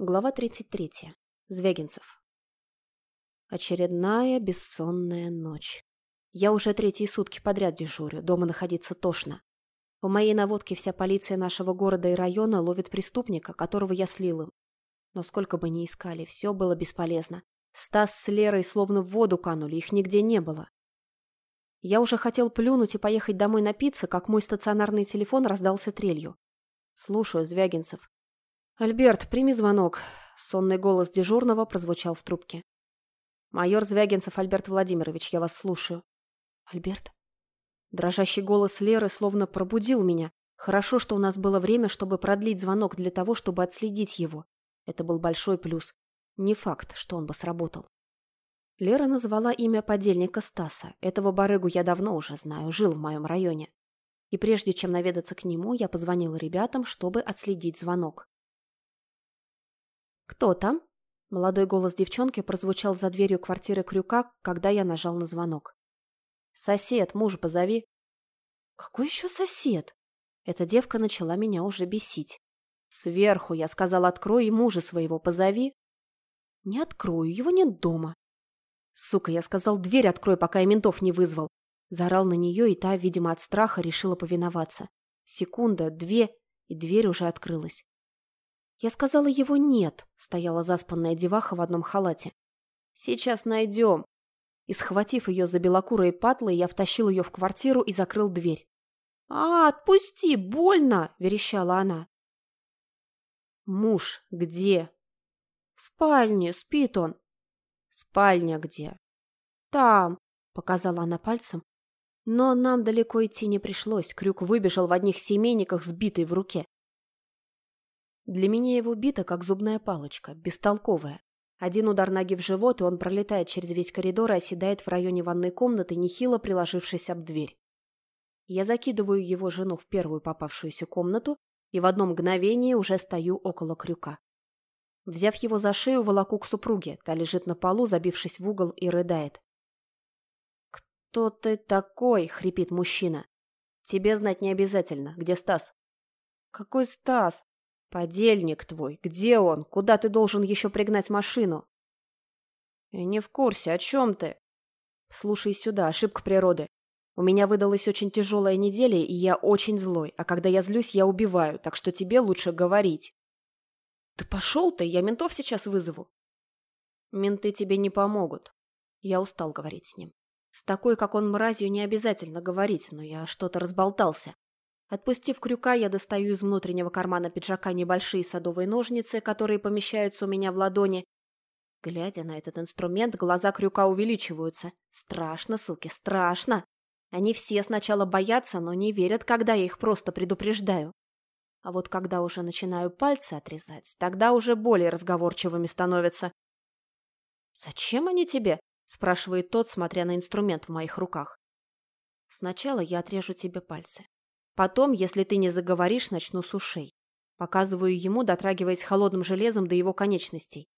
Глава 33. Звягинцев. Очередная бессонная ночь. Я уже третьи сутки подряд дежурю, дома находиться тошно. По моей наводке вся полиция нашего города и района ловит преступника, которого я слил им. Но сколько бы ни искали, все было бесполезно. Стас с Лерой словно в воду канули, их нигде не было. Я уже хотел плюнуть и поехать домой напиться, как мой стационарный телефон раздался трелью. «Слушаю, Звягинцев», «Альберт, прими звонок». Сонный голос дежурного прозвучал в трубке. «Майор Звягинцев Альберт Владимирович, я вас слушаю». «Альберт?» Дрожащий голос Леры словно пробудил меня. Хорошо, что у нас было время, чтобы продлить звонок для того, чтобы отследить его. Это был большой плюс. Не факт, что он бы сработал. Лера назвала имя подельника Стаса. Этого барыгу я давно уже знаю, жил в моем районе. И прежде чем наведаться к нему, я позвонила ребятам, чтобы отследить звонок. «Кто там?» Молодой голос девчонки прозвучал за дверью квартиры Крюка, когда я нажал на звонок. «Сосед, мужа позови». «Какой еще сосед?» Эта девка начала меня уже бесить. «Сверху, я сказал, открой и мужа своего позови». «Не открою, его нет дома». «Сука, я сказал, дверь открой, пока я ментов не вызвал». Заорал на нее, и та, видимо, от страха решила повиноваться. Секунда, две, и дверь уже открылась. Я сказала его нет, стояла заспанная деваха в одном халате. Сейчас найдем. И схватив ее за белокурые патлы, я втащил ее в квартиру и закрыл дверь. «А, отпусти, больно!» – верещала она. «Муж где?» «В спальне, спит он». «Спальня где?» «Там», – показала она пальцем. Но нам далеко идти не пришлось. Крюк выбежал в одних семейниках, сбитый в руке. Для меня его бита, как зубная палочка, бестолковая. Один удар ноги в живот, и он пролетает через весь коридор и оседает в районе ванной комнаты, нехило приложившись об дверь. Я закидываю его жену в первую попавшуюся комнату и в одно мгновение уже стою около крюка. Взяв его за шею, волоку к супруге, та лежит на полу, забившись в угол, и рыдает. «Кто ты такой?» — хрипит мужчина. «Тебе знать не обязательно. Где Стас?» «Какой Стас?» «Подельник твой, где он? Куда ты должен еще пригнать машину?» «Я не в курсе, о чем ты?» «Слушай сюда, ошибка природы. У меня выдалась очень тяжелая неделя, и я очень злой, а когда я злюсь, я убиваю, так что тебе лучше говорить». «Ты пошел ты, я ментов сейчас вызову». «Менты тебе не помогут». Я устал говорить с ним. С такой, как он, мразью, не обязательно говорить, но я что-то разболтался. Отпустив крюка, я достаю из внутреннего кармана пиджака небольшие садовые ножницы, которые помещаются у меня в ладони. Глядя на этот инструмент, глаза крюка увеличиваются. Страшно, суки, страшно. Они все сначала боятся, но не верят, когда я их просто предупреждаю. А вот когда уже начинаю пальцы отрезать, тогда уже более разговорчивыми становятся. «Зачем они тебе?» – спрашивает тот, смотря на инструмент в моих руках. «Сначала я отрежу тебе пальцы. Потом, если ты не заговоришь, начну с ушей. Показываю ему, дотрагиваясь холодным железом до его конечностей.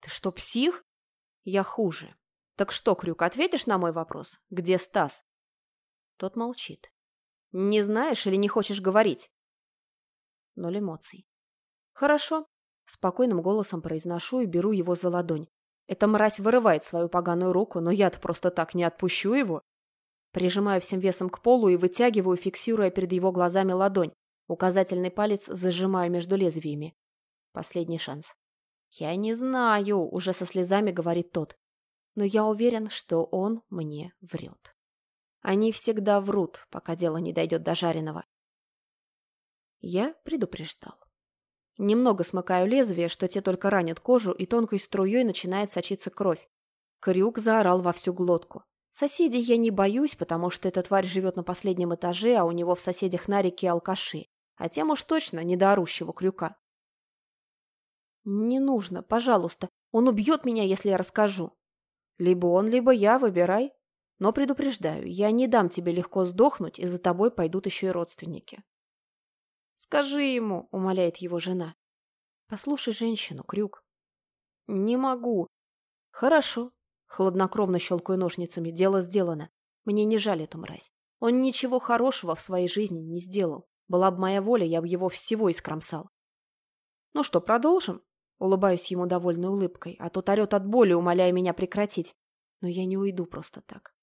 Ты что, псих? Я хуже. Так что, Крюк, ответишь на мой вопрос? Где Стас? Тот молчит. Не знаешь или не хочешь говорить? Ноль эмоций. Хорошо. Спокойным голосом произношу и беру его за ладонь. Эта мразь вырывает свою поганую руку, но я-то просто так не отпущу его. Прижимаю всем весом к полу и вытягиваю, фиксируя перед его глазами ладонь. Указательный палец зажимаю между лезвиями. Последний шанс. «Я не знаю», — уже со слезами говорит тот. Но я уверен, что он мне врет. Они всегда врут, пока дело не дойдет до жареного. Я предупреждал. Немного смыкаю лезвие, что те только ранят кожу, и тонкой струей начинает сочиться кровь. Крюк заорал во всю глотку. Соседей я не боюсь, потому что эта тварь живет на последнем этаже, а у него в соседях на реке алкаши. А тем уж точно не до орущего крюка. Не нужно, пожалуйста. Он убьет меня, если я расскажу. Либо он, либо я, выбирай. Но предупреждаю, я не дам тебе легко сдохнуть, и за тобой пойдут еще и родственники. Скажи ему, умоляет его жена. Послушай женщину, Крюк. Не могу. Хорошо, Хладнокровно щелкаю ножницами. Дело сделано. Мне не жаль эту мразь. Он ничего хорошего в своей жизни не сделал. Была бы моя воля, я бы его всего искромсал. Ну что, продолжим? Улыбаюсь ему довольной улыбкой, а тот орет от боли, умоляя меня прекратить. Но я не уйду просто так.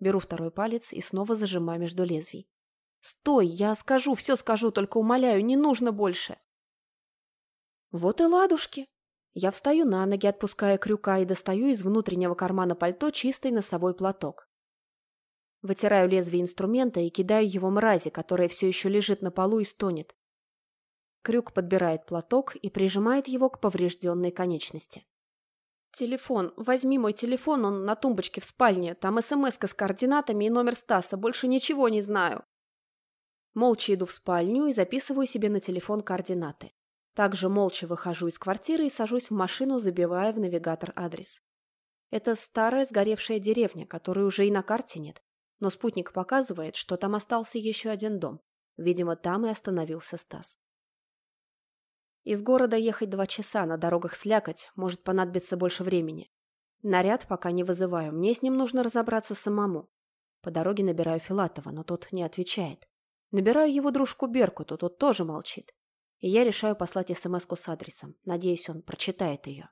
Беру второй палец и снова зажимаю между лезвий. «Стой! Я скажу, все скажу, только умоляю, не нужно больше!» Вот и ладушки. Я встаю на ноги, отпуская крюка, и достаю из внутреннего кармана пальто чистый носовой платок. Вытираю лезвие инструмента и кидаю его мрази, которая все еще лежит на полу и стонет. Крюк подбирает платок и прижимает его к поврежденной конечности. «Телефон. Возьми мой телефон, он на тумбочке в спальне. Там смс с координатами и номер Стаса. Больше ничего не знаю». Молча иду в спальню и записываю себе на телефон координаты. Также молча выхожу из квартиры и сажусь в машину, забивая в навигатор адрес. Это старая сгоревшая деревня, которой уже и на карте нет. Но спутник показывает, что там остался еще один дом. Видимо, там и остановился Стас. Из города ехать два часа, на дорогах слякоть, может понадобиться больше времени. Наряд пока не вызываю, мне с ним нужно разобраться самому. По дороге набираю Филатова, но тот не отвечает. Набираю его дружку Беркуту, тот тоже молчит. И я решаю послать смс с адресом. Надеюсь, он прочитает ее.